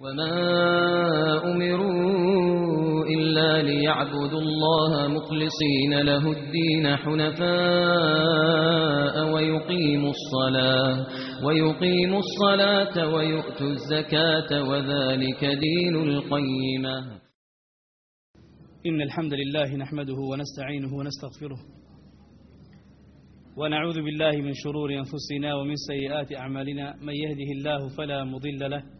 وما أمروا إلا ليعبدوا الله مخلصين له الدين حنفاء ويقيموا الصلاة ويقيموا الصلاة ويؤتوا الزكاة وذلك دين القيمة. إن الحمد لله نحمده ونستعينه ونستغفره. ونعوذ بالله من شرور أنفسنا ومن سيئات أعمالنا. من يهده الله فلا مضل له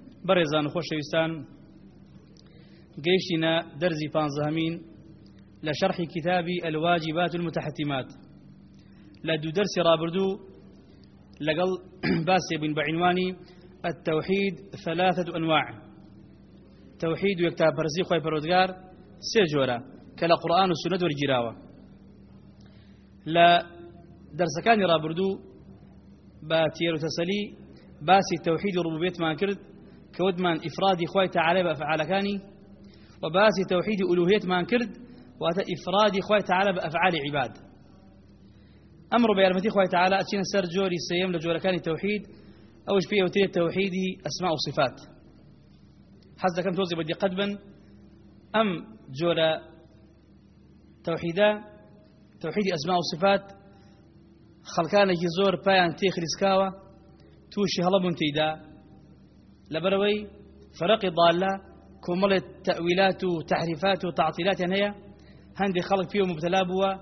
بەڕێزان و خۆشەویستان. گەیشتینە دەرزی پانزەهەمین لە شەرحی کتابی ئەلواجبات المتحتمات. دەرسی ڕابردوو لەگەڵ باسێ بووین بە عنوانی التوحيد ثلاثة أنواع. توحيد ويكتاب برزي خوي پروردگار سي جورا كلا قرآن والسنة والجراوة لا درسكاني رابردو با تيرو كرد كودمان إفرادي خوي تعالى بأفعالكاني وباسي توحيد ألوهية ما كرد واتا إفرادي خوي تعالى بأفعال عباد. أمر بيارمتي خوي تعالى أتشين سر جوري سيم لجوركاني توحيد أوش فيه وتيه توحيد أسماء وصفات. حز كم توزي بدي قدبا أم جورا توحيدا توحيد أسماء وصفات خلقانا يزور بايان تيخ رزكاوة توشي هلبون تيدا لبروي فرق ضالة كمل التأويلات وتحريفات وتعطيلات هي هندي خلق فيه مبتلا بوا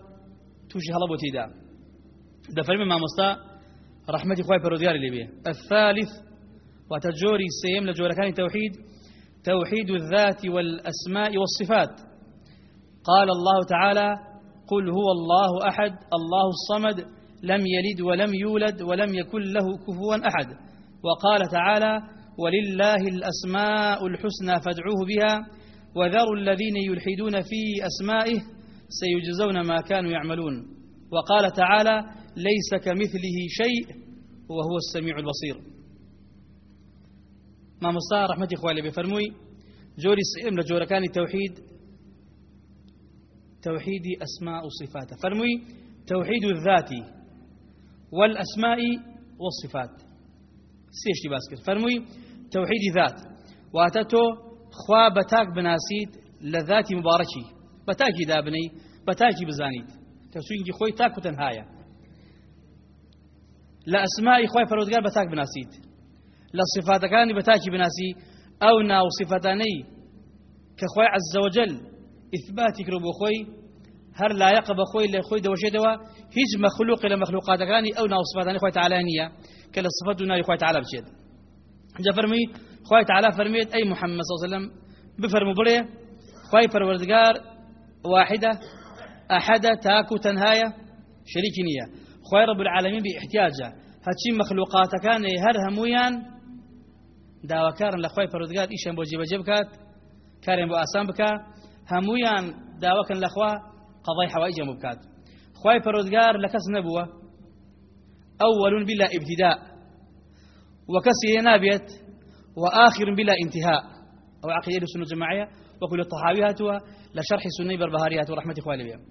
توشي هلبو تيدا ده فرمي ما مستا رحمتي خوي بروديار اللي بيه. الثالث وتجوري السيم لجوركان توحيد توحيد الذات والأسماء والصفات. قال الله تعالى قل هو الله أحد الله الصمد لم يلد ولم يولد ولم يكن له كفوا أحد. وقال تعالى ولله الأسماء الحسنى فادعوه بها وذروا الذين يلحدون في أسمائه سيجزون ما كانوا يعملون. وقال تعالى ليس كمثله شيء وهو السميع البصير. ما مصطفى رحمة إخوالي بفرموي جوري سئم لجوركان التوحيد. توحيد أسماء وصفات. فرموي توحيد الذات والأسماء والصفات. سيش باسكت. فرموي توحيد ذات. واتتو خوا بتاك بناسيت لذات مباركي بتاكي دابني بتاكي بزانيت. تسوينجي خوي تاكو لا أسماء خوي فرودقار بتاك بناسيت. لا صفات كان بتاكي بناسي. أو ناو صفتاني كخوي عز وجل إثباتك ربو خوي. هر لا يقب خوي لخوي دوشي دوا هيج مخلوق لمخلوقات كان أو ناو صفاتاني خوي تعالى نية كلا صفات ناي خوي تعالى بشيد جا فرمي خوي تعالى فرميت أي محمد صلى الله عليه وسلم. بفرمو بريه خوي فروردقار واحدة أحد تاكو تنهاية شريك نية. خوي رب العالمين بإحتياجة. هاتشي مخلوقات كان هر همويان داواکارن لە خۆی پەرودگار ئیشان بۆ جێبەجێ بکات کارێن بۆ ئاسان بکە هەمویان داواکەن لەخوا قەڵای حەوایجەم بکات پەرۆدگار لە کەس نەبووە ئەوەلون بلا ابتداء. وكسي نابيت وآخر بلا انتهاء. أو عقيدة السنة الجماعية. وكل الطحاوياتها لشرح سنة بربهاريات ورحمة إخوالي بهم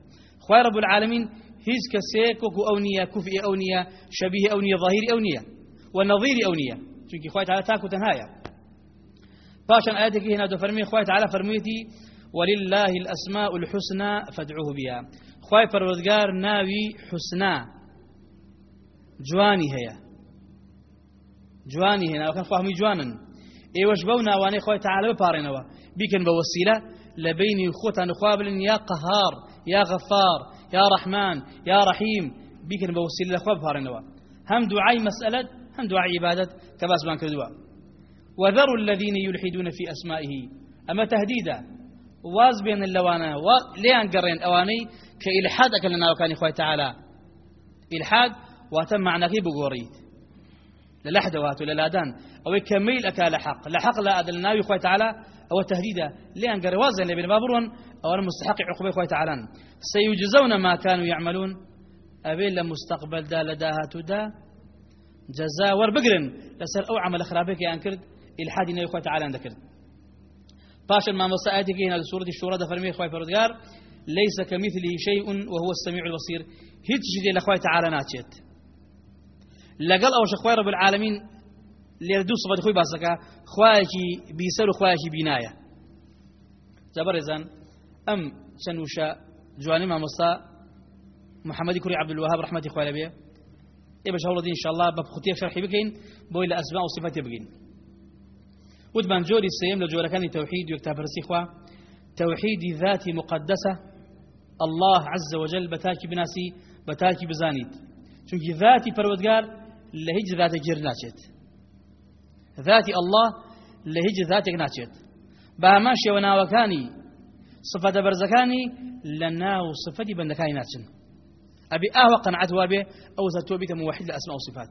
خوي رب العالمين هيز كسيك وكو أونية كفئ أونية شبيه أونية ظاهر أونية ونظير أونية. چونکی خوای تعالی تاکو تنهایا پاشان آیاتێکی هنا فرمی خوای تعالی فرموویەتی ولله الأسماء الحسنى فادعوه بها خوای پەروەردگار ناوی حسنا جوانی هەیە جوانی هێنا ئەوکان خواهمی جوانن. ئێوەش بەو ناوانەی خۆی تعالە بپارێنەوە بیکەن بە وسیلە لە بینی خۆتان خوا بلن یا قەهار یا غەفار یا ڕەحمان یا ڕەحیم بیکەن بە وسیلە لە خوا بپارێنەوە هەم دوعای مەسئلەت هەم دوعای عیبادەت کە وذروا الذين يلحدون في أسمائه. أما تهديدا واز بين اللوانا و... ليان قرين أواني كإلحاد أكل لنا وكان إخوة تعالى إلحاد واتم معنى كي بقوريت للحد واتو للادان أو كميل أكال حق. لحق لا أدلنا إخوة تعالى أو تهديدا لأن قري وازن لبن بابرون أو المستحق عقوبة إخوة تعالى. سيجزون ما كانوا يعملون. أبين لمستقبل دا لداها تدا جزاء وربقرن. لسر أو عمل خرابك يا أنكرد. إلحاد إنه إخوة تعالى ذكر باشا ما مساعدك هنا سورة الشورى دفرمي إخوة فرودقار ليس كمثله شيء وهو السميع البصير. شدي لأخوة تعالى ناتشت. شخوة رب العالمين ليردو صفة خوي باسكا خواجي بيسر خواجي بناية زبرزان أم سنوشا جواني ما مصا محمد كوري عبد الوهاب رحمة إخوة لبيه إيه باش هولدين إن شاء الله بخطية شرحي بكين بوي لأسماء وصفات بكين. ودمان جوري السيم لجوركان توحيد ويكتاب رسيخوا توحيد ذات مقدسة الله عز وجل بتاكي بناسي بتاكي بزانيت. چونك ذاتي پروردگار لهج ذات جر ناچێت ذاتی الله لهج ذاتێک ناچێت بە هەمان شێوە ناوەکانی صفەتە بەرزەکانی لە ناو صفەتی بەندەکانی ناچن ئەبی ئاوە قەنعەت وابێ ئەو زە تۆ بیتە موحید لە ئەسما و صفات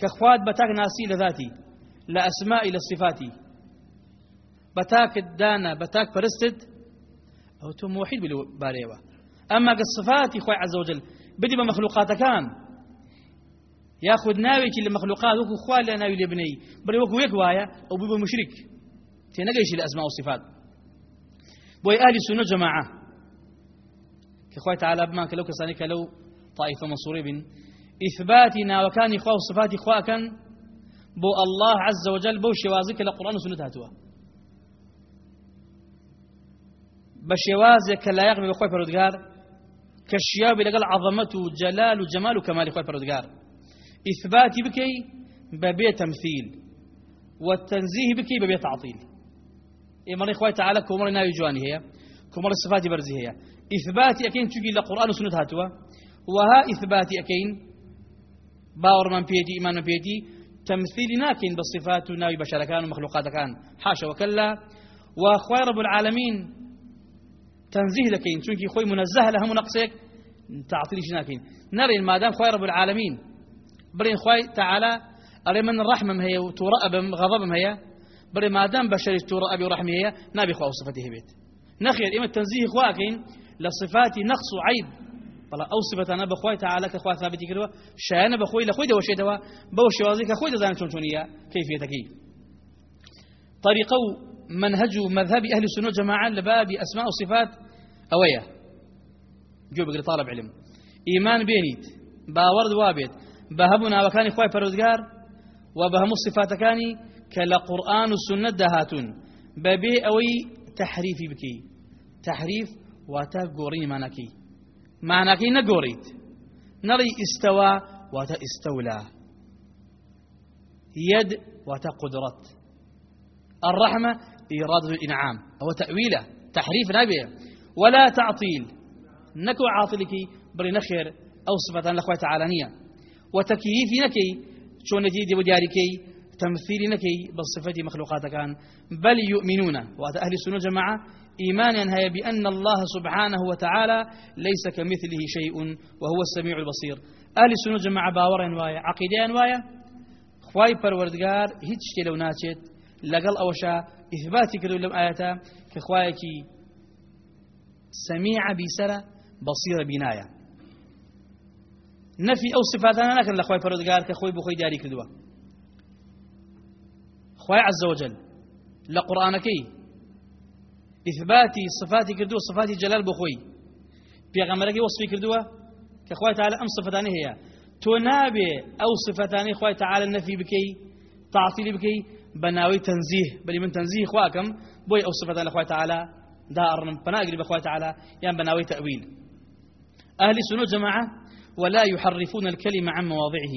کە خوات بەتاک ناسی لە ذاتی لە ئەسمائی لە صفاتی عز وجل بدی بە مەخلوقاتەکان یاخود ناوێکی لە مەخلوقات وەکو خوا لە ناوی لێ بنەی بڕێ وەکو یەک وایە ئەو بوو بە مشرک تێنەگەیشی لە ئەسما و صفات بۆی ئالی سونە جەماعە کە خوای تعالی بمان کە لەو بن ئیثباتی ناوەکانی خوا و صفاتی خواکەن بۆ الله عز وجل بۆ شێوازی کە لە قورآن و سنت هاتووە بە شێوازێک کە لایەق بە خۆی پەرودگار کە شیابی لەگەڵ ئیثباتی بکەی بەبێ تەمثیل والتنزيه بكي ببي تعطيل. إما إخوة تعالى كومر ناوي جواني هي كومر الصفات برزي هي. إثباتي أكين تجي لقرآن وسنة هاتوا. وها إثباتي أكين باور من بيدي إيمان من بيدي. تمثيل ناكين بالصفات ناوي بشر كان ومخلوقات كان حاشا وكلا. وأخوي رب العالمين تنزيه لكين. چونكي خوي منزه لهم نقصك تعطيل ناكين نرى ما دام خوي رب العالمين برين خوي تعالى أري من الرحمة هي وترأب غضب هي؟ بري ما دام بشري ترأب ورحمة هي نبي خوا صفته بيت. نخير إما التنزيه خواكين لصفاتي نقص وعيب بلا أو صفة أنا بخوي تعالى كخوا ثابتي كدوا شأنا بخوي لخوي دوا شيء دوا بوش وازيك خوي دزان شون شونية كيفيتكي طريقة منهج مذهب أهل السنة جماعة لباب أسماء وصفات أويا جو بقري طالب علم. إيمان بينيت. باورد وابد بهبنا وكان إخوة فرودقار وبهم الصفات كلا قرآن السنة دهاتون. ببي أوي تحريفي بكي. تحريف واتا قوريني معناكي معناكي نقوريت. نري استوى واتا استولى. يد واتا قدرت. الرحمة إرادة الإنعام. هو تأويله. تحريف نبيه ولا تعطيل. نكو عاطلك بري نخير أو صفة لأخوة تعالانية وتكييف نكي شون نتيجة ودياركي تمثيل نكي بالصفة مخلوقات كان بل يؤمنون. وأهل السنة جماعة إيمانا هي بأن الله سبحانه وتعالى ليس كمثله شيء وهو السميع البصير. أهل السنة جماعة باور انوايا عقيدة انوايا خواي پروردگار هیچ شتي لو ناچێت. لەگەڵ ئەوەشا ئیثباتی کردو لەم ئاەتە کە خوایەکی سەمیع بیسەرە بەسیرە سفاتانە نەکەن لە خۆی پەرۆدگار کە خۆی بخۆی داری کردووە خۆی عز وجل قورآانەکەی ئیثباتی صفاتی کردو صفاتی جەلال بخۆی پێغەمەرەکەی وەصفی کردووە کە خۆی تعالى ئەم صفتانی هەیە تۆ نابێ ئەو صفتانی خۆی تعالى بکەی تعطیلی بکەی بە ناوی تەنزیه بەری من تەنزیه خواکەم بۆی ئەو صفتان خۆی تعالى دا أرنم فناقري بخوة تعالى يعني بناوي تأويل. أهل السنة جماعة ولا يحرفون الكلمة عن مواضعه.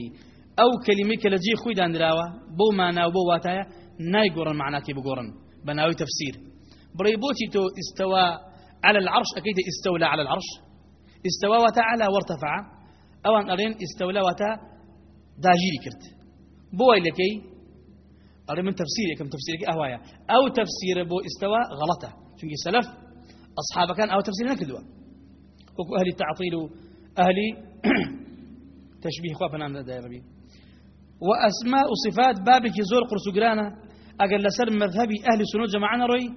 أو كلمة كلجي خوي دان دراوة بو مانا وبو واتايا نايقورن معناكي بقورن بناوي تفسير. بريبوتي تو استوى على العرش أكيد استولى على العرش. استوى وتعالى وارتفع. أو أن أرين استولى وتا داجيري كرت. بوي لكي؟ أرين من تفسيري كم تفسيرك أهوايا. أو تفسير بو استوى غلطة. شنك سلف أصحاب كان أو تفسير نكدوا. وكو أهل التعطيل أهل تشبيه خوافنا دا ربي. وأسماء وصفات بابك زور قرسقرانا أقل لسر مذهبي أهل سنو جماعنا روي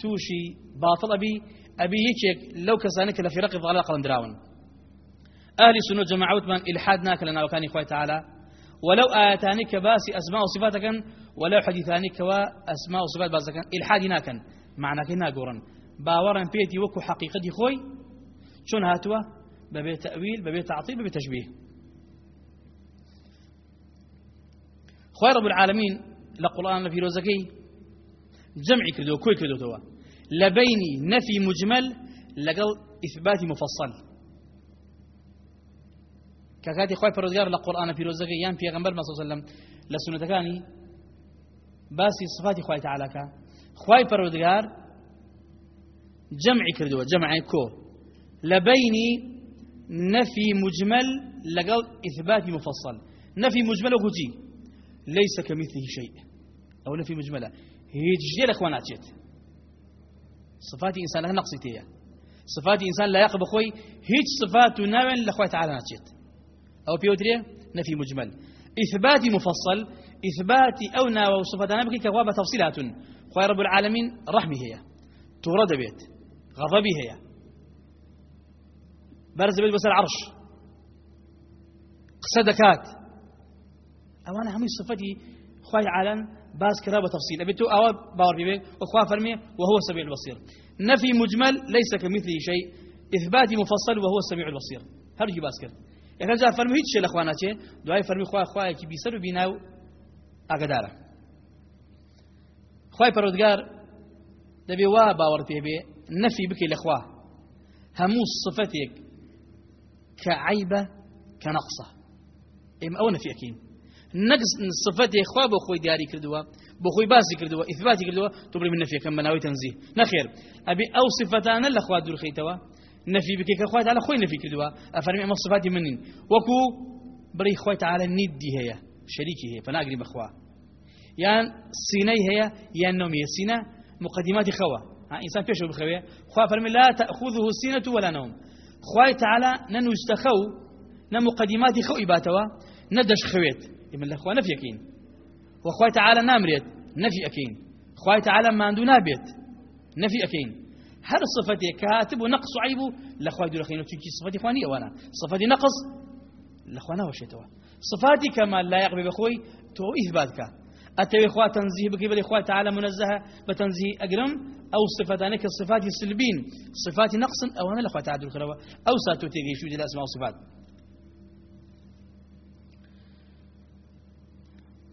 توشي باطل أبي أبي يكيك لو كسانك لفرق ضلال قلندراون أهل سنو جماعة من إلحاد ناك لنا وكان إخوة تعالى. ولو آتانك باسي أسماء وصفاتك ولو حديثانك وأسماء وصفات باسك إلحاد ناكن معنى كنا قورا باورا بيتي وكو حقيقة خوي شون هاتوا؟ ببي تأويل ببي تعطيل ببي تشبيه خوي رب العالمين لقرآن في روزكي جمعي كردو كوي كردو توا. لبيني نفي مجمل لقل إثبات مفصل. كاكاتي خوي فرودگار لقرآن في روزكي يان في غنبر صلى الله عليه وسلم لسنة كاني باسي صفات خوي تعالى كا. خوي فرودگار جمعي كردو جمعي كو لبيني نفي مجمل لقل إثبات مفصل. نفي مجمل وكتي ليس كمثله شيء. أو نفي مجملة. هي تجدير أخوانات جيت صفات إنسان لها نقص تيا صفات إنسان لا يقب أخوي هيج صفات نوع لأخوة تعالى ناتجت أو بيوتريا نفي مجمل. إثبات مفصل إثبات أو ناوى وصفات نبكي كواب تفصيلات. خوي رب العالمين رحمه هي. تورد بيت. غضبه هي. برز بيت بس العرش قصدكات أوانا همي صفتي خوي عالم باس كرا وتفصيل أبيتو أو باور بيبي وخوا فرمي وهو السميع البصير نفي مجمل ليس كمثله شيء إثبات مفصل وهو السميع البصير هرجي باس كر إذا جاء فرمي هيك شيء لأخوانا شيء دعاء فرمي خوا خوا كي بيسر وبيناو أقداره خواي پرودگار دبي وا باور بيبي نفي بك الأخوة همو صفتك كعيبة كنقصة. إم أو نفي أكين نقص صفات إخوة بخوي دياري كردوا بخوي باسي كردوا إثباتي كردوا تبري من نفي كم مناوي تنزيه. نخير. أبي أو صفتان الأخوة دور خيتوا نفي بك كأخوات على خوي نفي كردوا أفرمي أما صفاتي منين. وكو بري خوي تعالى ندي هي شريكي هي فناقري بخوا يعني سيني هي يعني نومي سينة مقدمات خوا إنسان بيشو بخوي خوا فرمي لا تأخذه السينة ولا نوم. خوي تعالى ننو استخو نمقدمات خو إباتوا ندش خويت من الأخوة نفي أكين وأخوة تعالى نامريت نفي أكين أخوة تعالى عنده نابيت نفي أكين هل صفتي كاتب ونقص عيبه لأخوة دول أخينه تيجي صفتي إخوانية وأنا. صفتي نقص لأخوانا وشيتوا صفاتي كما لا يقبل بأخوي تو إثباتك أتوي إخوة تنزيه بكيب الإخوة تعالى منزهة بتنزيه أقرم أو صفتانك الصفات السلبين صفات نقص أو أنا الأخوة تعالى أو ساتو تيجي شو دي الأسماء والصفات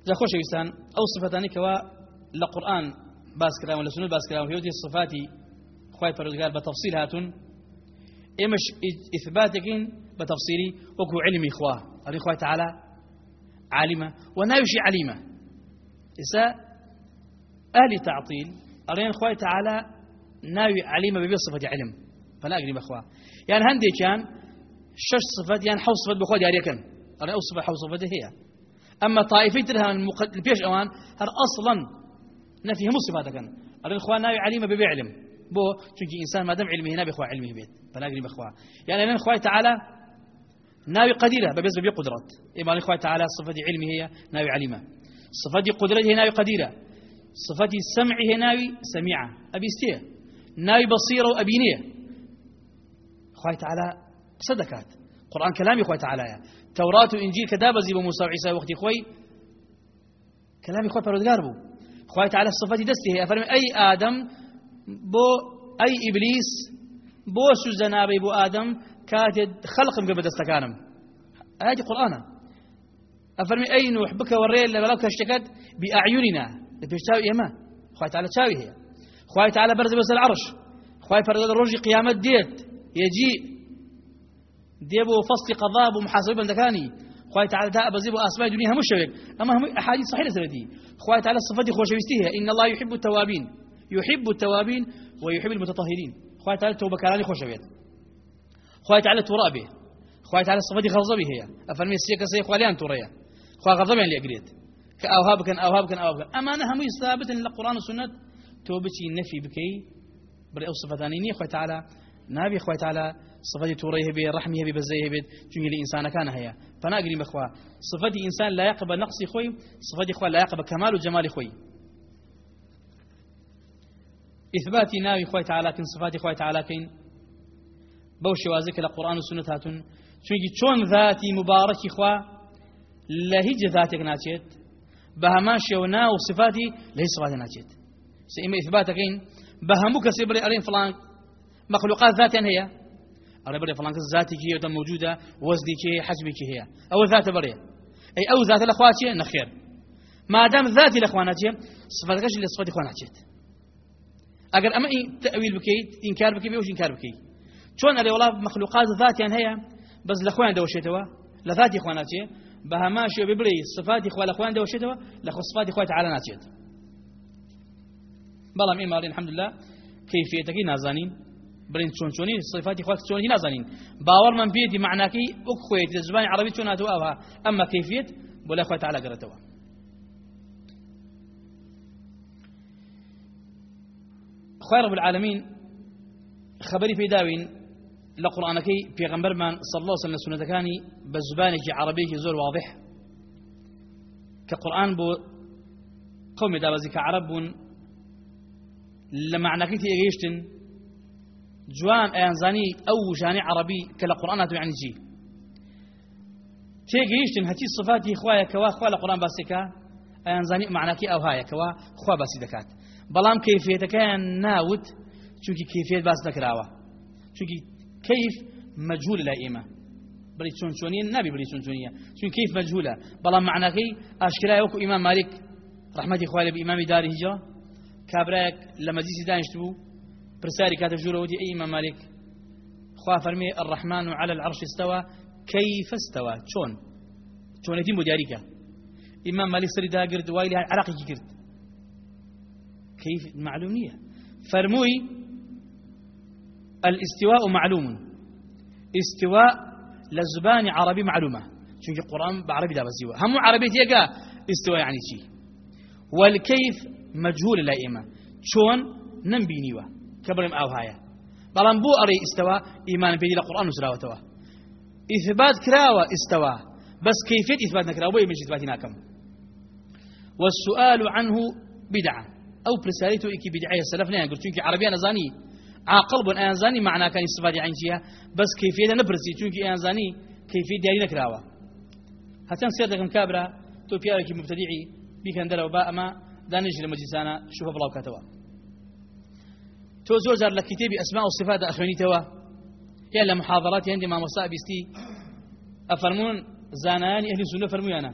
جا خۆشەویستان ئەو سفەتانی کەوا لە قورآن باس کراون لە سنت باس هێوتی صفاتی خی پەرۆزگار بە تەفسیل هاتون. ئیثباتێکین بە تەفسیری وەکو علمی خوا ئەڵی خوای تعالی عالمة وناوشي عليمة. إسا أهل تعطيل أرين خوي تعالى ناوي عليمة ببي صفة علم. فلا أقري بأخوة يعني هندي كان شش صفات يعني حوص صفات بخوا دياريا كان. أرين أو صفة صفة هي. أما طائفة ترها البيش أوان هر أصلا نفي هم الصفات كان. الإخوان ناوي عليم ببيعلم بو چونك إنسان ما دام علمه هنا بإخوة علمه بيت. فلا أقرب إخوة. يعني لأن إخوة تعالى ناوي قديرة ببي قدرات إما الإخوة تعالى صفة علمه هي ناوي عليمة صفة قدرته ناوي قديرة. صفة سمعه ناوي سميعة. أبي استيه ناوي بصيرة وأبينية إخوة تعالى صدقات. قرآن كلامي إخوة تعالى توراة وإنجيل كدابة زي بموسى وعيسى وقت خوي كلامي خوي پروردگار بو. خوي تعالى الصفات دستي هي. أفرمي أي آدم بو أي إبليس بو سوزنابي بو آدم كاتد خلق قبل دستكانم. هذه قرآن أفرمي أي نوح بك والريل لبلاك اشتكت بأعيننا. لبيشتاوي إيما خوي تعالى تشاوي هي. خوي تعالى برز بس العرش. خوي فرد الرجي قيامة ديت. يجي. ديبو فصل قضاء ومحاسبة بندكاني خوای تعالى دا أبزيب وأسماء الدنيا هم الشوك أما هم أحاديث صحيحة سردي خوای تعالى صفاتي خوشويستيها إن الله يحب التوابين. يحب التوابين ويحب المتطهرين. خوای تعالى توبة كلامي خوشويت خوای تعالى ترابه خوای تعالى صفاتي غضبه هي. أفرمي السيكة سي خواليان توريا خواه غضبه اللي أقريت كأوهاب كان أوهاب كان أوهاب أما أنا هم ثابت القرآن والسنة توبتي نفي بكي بري أو صفتانيني خوای تعالى. نابي خوای تعالى صفتي توريه بي رحمه بي بزيه بي چونك الإنسان كان هيا. فناقري بخوا صفتي إنسان لا يقبل نقص خوي صفتي خوا لا يقبل كمال وجمال خوي إثباتي ناوي خوي تعالى كن صفاتي خوي تعالى كين بوشي وازك القرآن والسنة هاتون چونك چون ذاتي مبارك خوا لهج ذاتك ناتشيت بهمان شونا وصفاتي لهي صفاتي ناتشيت سيما إثباتكين بهمك سيبري أرين فلان مخلوقات ذاتين هي. أرى بري فلان ذاتي كي يوتا موجودة وزني كي حجمي هي. أو ذات بري. أي أو ذات الأخواتي نخير. ما دام ذاتي الأخواناتي صفاتكش اللي صفاتي أخواناتي. أجر أما تأويل بكيت إنكار بكي بيوش إنكار بكي. شون أري والله مخلوقات يعني هي بس الأخوان دوشيتوا لذاتي أخواناتي بها ماشي ببري صفاتي إخوان الأخوان دوشيتوا لخو صفاتي إخوان تعالى ناتيت بەڵام ئێماڵین الحمدلله کەیفێتەکەی نازانین برین چۆن چۆنی صفاتی خۆت چۆنی نازانین. باوەڕمان پێێتی معناکەی ئۆک خۆیت لە زبانی عربی چۆن هاتووە ئەوها ئەمە کەیفێت بۆ لای خۆی تعالی گەڕێتەوە خوای رب العالمین خبری پێداوین لە قورآنەکەی پێغەمبەرمان صلی الله وسلم لە سنەتەکانی بە زبانێکی عربێکی زۆر واضح. بۆ قومی دابەزی کە عرب لە معناکەی تێگەیشتن جوان ئەیانزانی ئەو ژانی عربی کە لە قورآن هاتوو یعنی چی تێگەیشتن صفاتی خوایە کەوا خوا لە قورآن باسێکە ئەیانزانی معناکی ئەو کەوا خوا باسی دەکات بەڵام کەیفێتەکەیان ناوت چونکی کەیفێت باس نەکراوە چونکی كيف مجهول لا إيمة بلي چون چونية نبي بلي چون چونية چون كيف مجهولة؟ بلا معنى كي أشكرا يوكو إمام مالك رحمة إخوالي بإمام دار هجرة كابراك لما جيسي دانشتبو برساري كاتب جورة ودي أي إمام مالك؟ خوا فرمي الرحمن على العرش استوى كيف استوى؟ شون شون يتم دياريكا إمام مالك سري دا قرد وايلي عراقي قرد. كيف؟ معلوم نية. فرموي الاستواء معلوم. استواء لزبان عربي معلومة. شوف القرآن بعربي لا بس هم عربي تيجا استواء يعني شيء والكيف مجهول لا إما شون نمبينيوا كبرم أو هايا بلان بو أري استواء إيمان بيدي القرآن وسراوتوا إثبات كراوة استواء. بس كيفية إثبات نكراوة؟ من إثباتنا كم والسؤال عنه بدعة. أو برسالته إكي بدعية السلف نيان قلت شونك عربية نزاني عاقل بوون ئەیانزانی معناکانی سفاتی عین چییە بەس کیفیەتە نەپرسی چونکی ئەیانزانی کیفیت دیاری نەکراوە هەچەند سێر دەکەم کابرا تۆ پیاوێکی مبتدیعی بیکەن دەرەوە با ئەمە دانیشی لە مەجلیسانە شوفە بڵاو کاتەوە تۆ زۆر جار لە کتێبی ئەسما و سفات ئەخوێنیتەوە یا لە محاضراتی هەندی مامۆستا بیستی ئەفەرمون زانایانی ئەهلی سونە فەرمویانە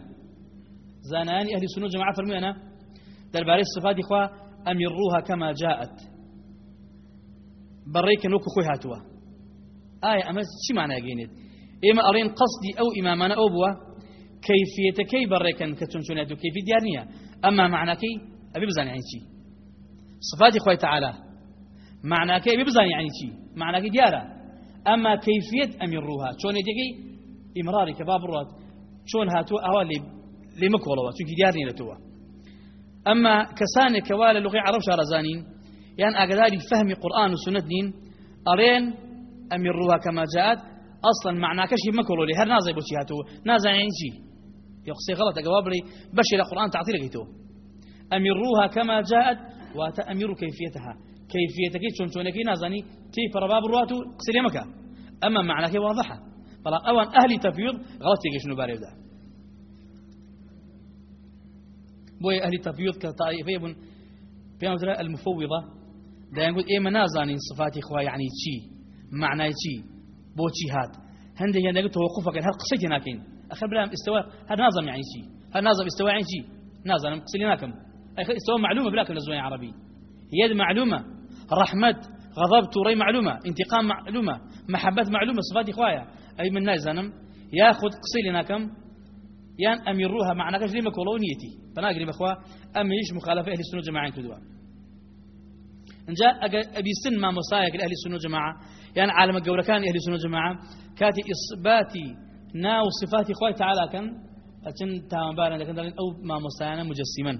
زانایانی ئەهلی سونە جەماعە فەرمویانە دەربارەی صفاتی خوا ئەمیڕوها کەما جاءت. بەڕێکە نۆکو خۆی هاتووە. ئایا ئەمە چی مانای گەێنێت ئێمە ئەڕێن قەستی ئەو ئیمامانە ئەو بووە کەیفیەتەکەی بەڕێکن کە چۆن چۆنێت و کەیفی دیار نییە. ئەمما معناکەی ئەبی بزانانی یعنی چی؟ صفاتی خۆی تعالی معناکەی ئەبی بزانانی یعنی چی؟ معناکەی دیارە. ئەمما کەیفیت ئەمی ڕووها. چۆنێتەکەی ئیمراری کە با بڕات چۆن هاتووە ئەوە لێ مکۆڵەوە چونکی دیار نێتەوە ئەمما کەسانێک کەوا لە لغی عرب شارەزانین يعني أقداري فهم قرآن وسنة دين. أرين أمروها كما جاءت. أصلا معنى كشي مكرو لي هر نازي بوشي هاتو. نازي يعني شي. يقصي غلط أقوابري بشي القرآن تعطيل قيتو. أمروها كما جاءت. وتأمر كيفيتها. كيفيتك شون شونكي نازني تي فرباب رواتو قصير مكا أما معنى كي واضحة. فلا أوان أهلي تفيض. غلط يجي شنو باري بدا بوي أهلي تفيض كطائفة بن في المفوضة. منازانين صفاتي إخوة يعني شي معنى شي بو شي هاد. هندي يعني قلت توقفك هل قصيت هناكين أخر بلا استوى هذا نازم يعني شي. هذا نازم استوى يعني شي. نازم قصيت هناكم. استوى معلومة بلاكم الأزواج العربي هي معلومة رحمة غضب توري معلومة انتقام معلومة محبة معلومة صفات إخوايا. أي من ناس زنم؟ ياخذ قصيل هناكم. یان ئەمیڕوها معناکەش لێمە کۆڵەوە نیەتی بەناگری بەخوا ئەمیش مخالفە ئەهلی سنە جەماعەن کردووە اینجا ئەگەر ئەبیستن مامۆسایەک لە ئەهلی سنە جەماعە یان عالمە گەورەکانی ئەهلی سنە جەماعە کاتی ئیثباتی ناو صفاتی خۆی تعالاکەن ئەچن تاوانبارن دەکەن دەڵێن ئەو مامۆسایانە مجسیمن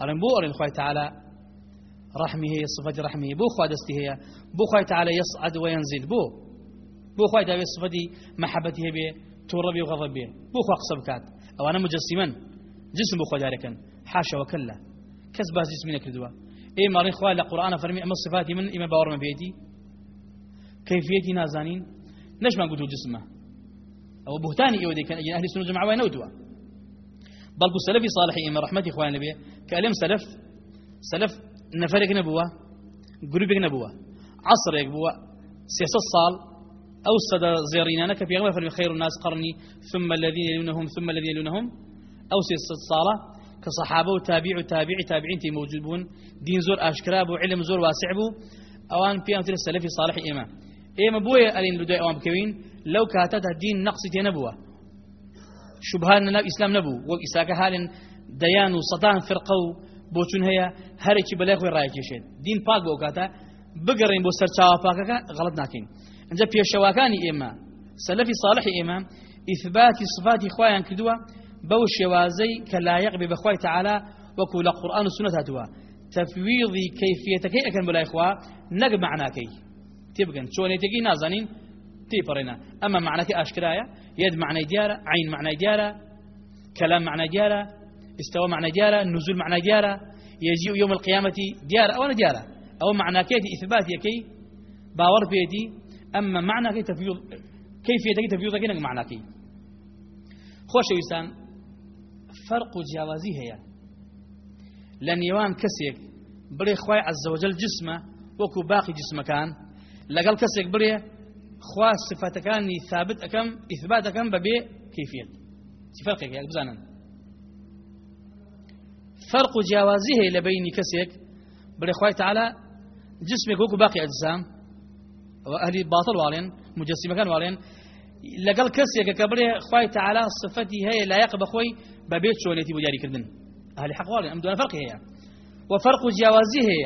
ئەڵێن بۆ ئەڵێن خۆی تعالا رحمه هي صفة رحمه. بو خوا دستي هي. بو خوا تعالى يصعد وينزل. بو. بو خوا تعالى صفة محبته به توربي وغضب به بو خوا قصب كات. أو أنا مجسما. جسم بو خوا داركن حاشا وكلا. كس باز جسمي نكردوا. اي خوا لقران فرمي أما صفاتي من إما باور من بيدي؟ كيفيتي نازانين؟ ليش ما قلتوا جسمه. أو بهتاني ايودي كان أهل السنة والجماعه وين نودوا. بل سلفي صالحي إما رحمتي اخوان النبي كلام سلف سلف نفرق نبوة جروبك نبوة عصرك بوة سياسة صال أو صدى زيرين أنا كفي غير خير الناس قرني ثم الذين يلونهم ثم الذين يلونهم أو سياسة صالة كصحابة وتابع وتابع تابعين تي موجودون دين زور أشكراب وعلم زور واسع بو. أوان في أمثلة السلفي صالح إيما. إيما بويا ألين لدي أوان بكوين لو كاتتها الدين نقص نبوة. شبهان نب إسلام نبو. وإساك حال ديان وصدان فرقو بۆچون هەیە هەرێکی بەلای خۆی ڕایکێشێت دین پاک بۆ کاتە بگەڕین بۆ سەر پاکەکە غەڵت ناکەین ئەجا پێشەواکانی ئێمە سەلەفی صالحی ئێمە ئیثباتی صفاتی خۆیان بەو شێوازەی کە لایەق بێ بەخوای تعالا وەکو لە قورآن و سنت هاتووە. تەفویضی کەیفیەتەکەی ئەەکەن بەلای خوا نەک معناکەی. تێبگەن چۆنێتێکی نازانین تێپەڕێنە ئەمە معنەکە ئاشکرایە یەد معنای دیارە عین معنای كلام معنى ديارة استوى معنى ديارة نزول معنى ديارة يجيء يوم القيامة ديارة أو ديارة أو معنى كيتي إثبات يكي باور بيتي أما معنى كي تفيض كيف يتكي تفيض كي معنى كي خوش ويسان فرق هي لأن يوان كسيك بري خواي عز وجل جسمه وكو باقي جسمه كان لقل كسيك بري خوا كان ثابت أكم إثبات أكم ببي كيفية فرق يا بزانا فرق جوازه لبين كسيك بري خواي تعالى جسمك وكو باقي أجسام وأهل باطل والين مجسمة كان والين لقل كسيك كبري خواي تعالى صفتي هي لا ببيت شونيتي بجاري كردن؟ أهل حق والين أم دون فرق هي. وفرق جوازه هي.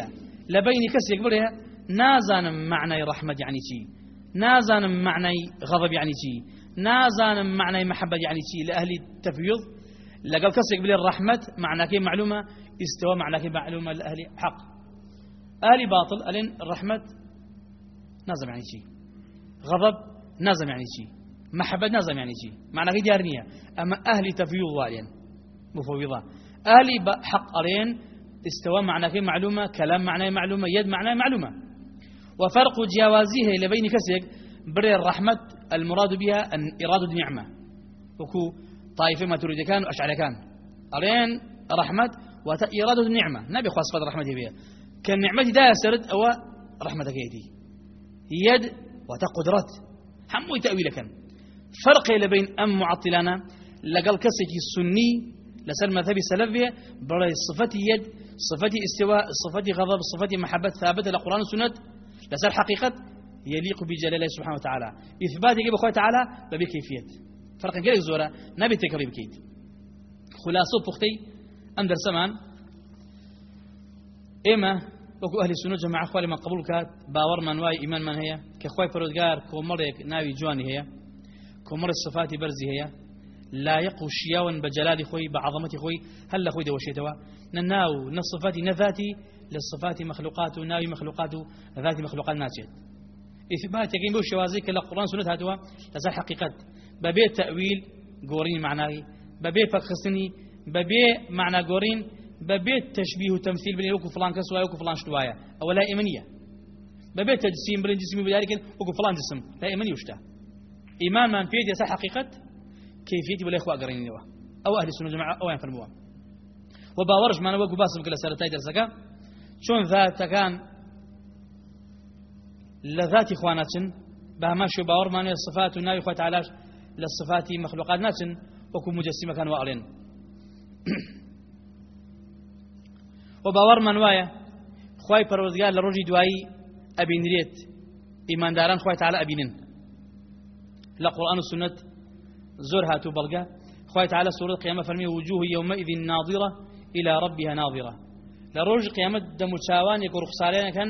لبين كسيك بري نازان معنى رحمة يعني شي. نازانم معنى غضب يعني شي. نازانم معنى محبة يعني شي. لأهل التفيض لقال كسك بلي الرحمة معنى كي معلومة استوى معنى كي معلومة لأهل حق. أهل باطل ألين الرحمة نازم يعني شي. غضب نازم يعني شي. محبة نازم يعني شي معنى كي ديارنية أما أهل تفيض والين مفوضة. أهل حق ألين استوى معنى كي معلومة كلام معنى معلومة يد معنى معلومة. وفرق جوازه لبين كسيك بري الرحمة المراد بها أن إرادة النعمة وكو طائفة ما تريد كان وأشعر كان. أرين رحمة وإرادة النعمة نبي خاص فضل رحمته بها. كالنعمة دا سرد أو رحمتك يدي. يد وتقدرت حمو تأويل كان فرق لبين أم معطلانا لقل كسيك السني لسل مذهبي سلفية بري صفتي يد صفتي استواء صفتي غضب صفتي محبة ثابتة لقرآن والسنة لسر حقيقة يليق بجلال الله سبحانه وتعالى. إثبات يجيب أخوة تعالى؟ ببي كيفية فرق كيف زورة نبي تكريب كيد. خلاصة بختي أم در سمان إما وكو أهل السنة جماعة أخوالي من قبول كات باور من واي إيمان من هي كخواي فرودقار كومريك ناوي جواني هي. كومر الصفات برزي هي لا يقو شياوا بجلال خوي بعظمة خوي. هل خوي دوشيتوا نناو نصفات نذاتي للصفات مخلوقات ناوي مخلوقات ذات مخلوقات ناتية إثبات يقين بو شوازيك القرآن سنة هاتوا. لزال حقيقة ببيت تأويل قورين معناه ببيت فخصني ببيت معنى قورين. ببيت تشبيه وتمثيل بين يوكو فلان كسوايا وكو فلان شتوايا. أو لا إيمانية. ببيت تجسيم بين جسمي بذلك وكو فلان جسم. لا إيمانية وشتا إيمان من فيد يسا حقيقة كيفيتي ولا إخوة قرين أو أهل السنة جماعة أو ينفرموها وباورش ما نوقف باسم كلا سارتاي درسكا شون ذات كان لذات إخواناتن بهماش باور ما الصفات والنبي خوات علاش للصفات مخلوقات ناتن وكو مجسمة كان وأعلن. وباور من وايا خواي پروردگار لروجي دوایی أبين ريت إيمان داران خواي تعالى أبينن لقرآن السنة زور هاتو بلغا خوي تعالى سورة القيامة فرمي وجوه يومئذ ناظرة إلى ربها ناظرة. لروج قيامة دم تشاوان يكون رخصارين كان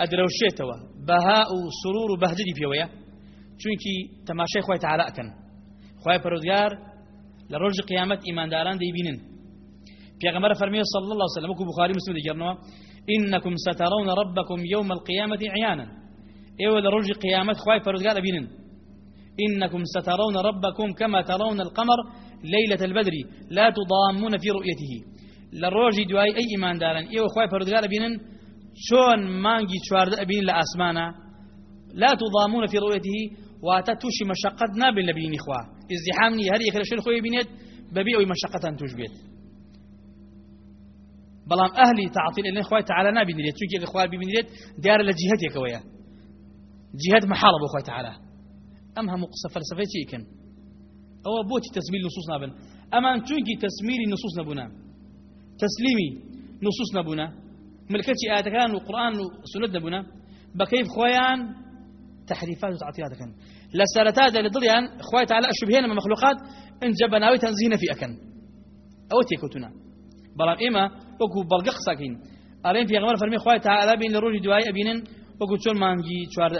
أدروشيتوا بهاء سرور بهجدي فيويا چونكي تماشي خوي تعالى أكن خوي پرودگار لروج قيامة إيمان داران دي بينن پیغمبر فرمي صلى الله عليه وسلم وكو بخاري مسلم دي جرنوا إنكم سترون ربكم يوم القيامة عيانا إيوه لروج قيامة خوي پرودگار بينن إنكم سترون ربكم كما ترون القمر ليلة البدر لا تضامون في رؤيته. للروج دواي أي إيمان دارن. إيوه خوي پرودگار بينن شون مانجي چوارد أبين لأسمانا. لا تضامون في رؤيته واتتوشي مشقت نابل لبيني ازدحامني هر يكرا شو خوي بينيت ببيع مشقة تشبيت بلام أهلي تعطيل إلين خوي تعالى نابين ليت. شو كي إخوة بيبين ليت ديار لجهتك ويا. جهة محارب أخوي تعالى. أم هم فلسفة كن؟ أو بوتي تسميل نصوص نابن. أما أنتونكي تسميل نصوص نبونا تسليمي نصوص نبونا ملكتي آياتكان وقرآن وسنة نبونا بكيف خويان؟ تحريفات وتعطيلات كان لسالتات لضليان خوي تعالى الشبهين من مخلوقات إن جبناوي تنزينا في أكن أو تيكوتنا بلام إما وكو بلغق ساكين. ألين في غمار فرمي خوي تعالى بين لروج دواي أبينن وكو تشون مانجي شوارد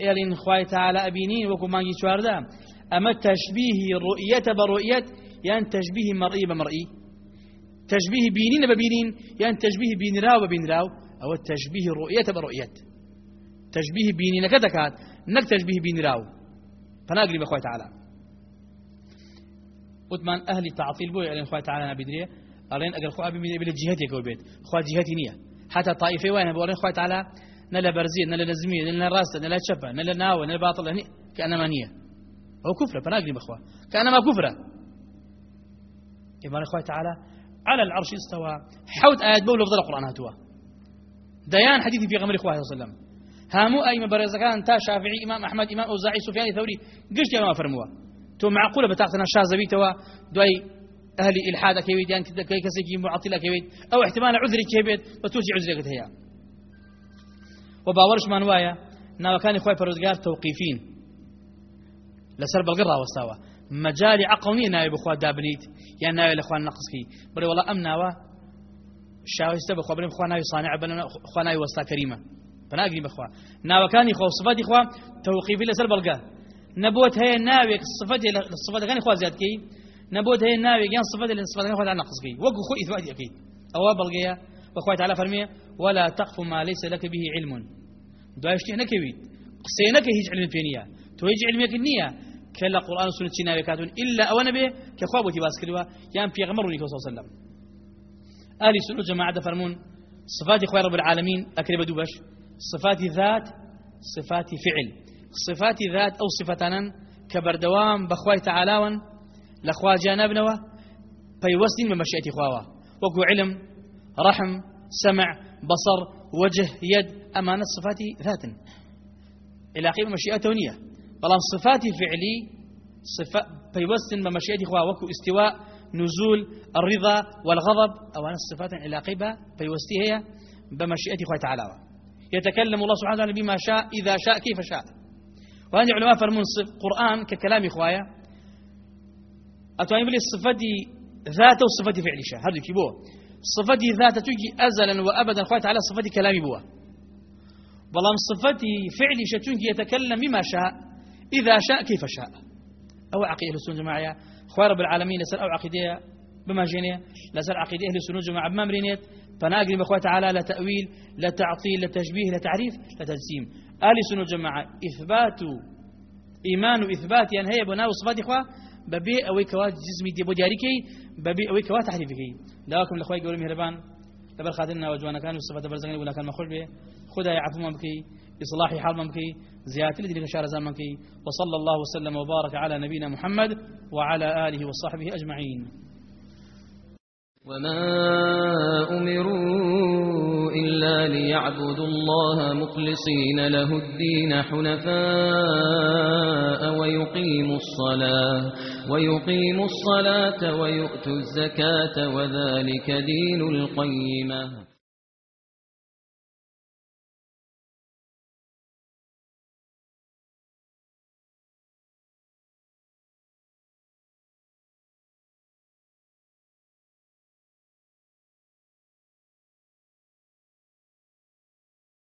إلين خوي تعالى أبينين وكو مانجي شوارد أما تشبيه الرؤية برؤية يعني تشبيه مرئي بمرئي. تشبيه بينين ببينين يعني تشبيه بين راو ببين راو. أو التشبيه الرؤية برؤية. تشبيه بينين كدكات نك تشبيه بين راو. فناقري بخوي تعالى. وثمان أهل التعطيل بوي على خوي تعالى نبدري ألين أجر خوي أبي بلا جهتك وبيت خوي جهتي نية. حتى طائفة وين بقولين خوي تعالى نلا برزيد نلا نزمية نلا راس نلا شفا نلا ناوى نلا باطل هني كأنما نية هو كفرة فناقري بخوا كأنما كفرة إبراهيم خوي تعالى على العرش استوى. حوت آيات بول فضل القرآن هاتوا. ديان حديثي في غمر إخوة صلى الله عليه وسلم. هامو أي برزقان تا شافعي إمام أحمد إمام أوزاعي سفياني ثوري قشت يا ما فرموا تو معقولة بتاعتنا شاذبي توا. دوي أهل إلحاد كيويد يعني كي كسيكي معطلة كيويد أو احتمال عذري كيبيت بتوجي عذري قد هي و باوەڕشمان وایە ناوەکانی خۆی پەرۆزگار تەوقیفین. لەسەر بەڵگە ڕاوەستاوە. مەجای عقل نییە ناوی بخوا دابنیت یان ناوێت لەخواان نەقسکی. بڕێ وڵە ئەم ناوە شاویستە بخوا بڵێم خوا ناوی سانع بنخوا ناوی وەستاکەریمە بەناگری بخوا ناوەکانی خۆ سفەتی خوا تەوقیفی لەسەر بەڵگە. نەبووت هەیە ناوێک سفەتی سفەتەکانی خوا زیادکەی نەبووت هەیە ناوێک یان سفەتی لە سفەتەکانی خۆدا نەقسکی. وەکو خۆ ئیتوادی ئەەکەیت ئەوە بەڵگەیە أو بلقيا بخوا تعالى فرمي ولا تقف ما ليس لك به علم. دوايشتي نكويت قصينك هيج علم فينيا تو هيج علمك النية كلا قرآن سنة ناوي كاتون إلا أو نبي كخوابتي باس كلوا. يام في غمر صلى الله عليه وسلم. أهل سنة جماعة فرمون صفات إخوة رب العالمين أكرب دوبش. صفات ذات صفات فعل. صفات ذات أو صفتنا كبردوام بخواي تعالاون لخوا جانبنوا من مشيئة خواوا. وكو علم رحم سمع بصر وجه يد أمانة صفات ذات. إلى قيمة مشيئة نية بەڵام صفاتی فعلی پەیوەستن بە مەشیەتی خوا وەکو استواء نزول الرضا والغضب. أو أنا الصفات علاقة بيوستي هي بمشيئة خوي تعالى. يتكلم الله سبحانه وتعالى بما شاء إذا شاء كيف شاء. وهذه علماء فرمون قرآن ككلام إخوايا أتواني بلي الصفة ذات وصفة فعل شاء. هذا كيبوه صفة ذات تجي أزلا وأبدا. خوي تعالى صفة كلام بوه بلام صفة فعل شتونك يتكلم بما شاء إذا شاء كيف شاء. أو عقيدة السنة جماعية خوار رب العالمين لسر أو عقيدة بما جينية لسر عقيدة أهل السنة جماعة بما مرينيت. فناقل بأخوة تعالى لا تأويل لا تعطيل لا تشبيه لا تعريف لا تجسيم. أهل السنة جماعة إثبات إيمان إثبات يعني هي بناء صفات إخوة ببي أوي كوا جسمي دي بودياريكي ببي أوي كوا تحريفكي دعواكم الأخوة يقولوا مهربان. لبر خادنا وجوانا كانوا الصفات برزقني ولا كان مخول به. خدا يعفو ممكي إصلاح حال ممكي زيادة لدي شار زمنكي وصلى الله وسلم وبارك على نبينا محمد وعلى آله وصحبه أجمعين. وما أمروا إلا ليعبدوا الله مخلصين له الدين حنفاء ويقيموا الصلاة ويقيموا الصلاة ويؤتوا الزكاة وذلك دين القيمة